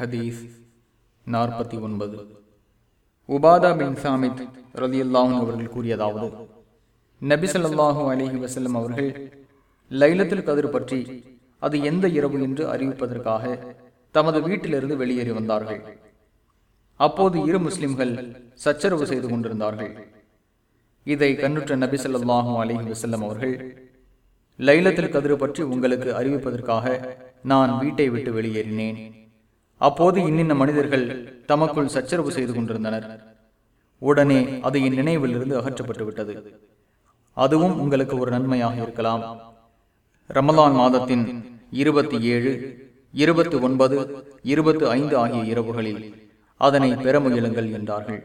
ஹதீஸ் நாற்பத்தி ஒன்பது. உபாதா பின் சாமித் ரலியல்லாஹும் அவர்கள் கூறியதாவது நபி ஸல்லல்லாஹு வசல்லம் அவர்கள் லைலத்தில் கதிர் பற்றி அது எந்த இரவு என்று அறிவிப்பதற்காக தமது வீட்டிலிருந்து வெளியேறி வந்தார்கள். அப்போது இரு முஸ்லிம்கள் சச்சரவு செய்து கொண்டிருந்தார்கள். இதை கண்ணுற்ற நபி ஸல்லல்லாஹு அலைஹி வஸல்லம் அவர்கள் லைலத்தில் கதிர் பற்றி உங்களுக்கு அறிவிப்பதற்காக நான் வீட்டை விட்டு வெளியேறினேன். அப்போது இன்னின்ன மனிதர்கள் தமக்குள் சச்சரவு செய்து கொண்டிருந்தனர். உடனே அது என் நினைவில் இருந்து அகற்றப்பட்டு விட்டது. அதுவும் உங்களுக்கு ஒரு நன்மையாக இருக்கலாம். ரமலான் மாதத்தின் இருபத்தி ஏழு இருபத்தி ஒன்பது இருபத்தி ஐந்து ஆகிய இரவுகளில் அதனை பெற முயலுங்கள் என்றார்கள்.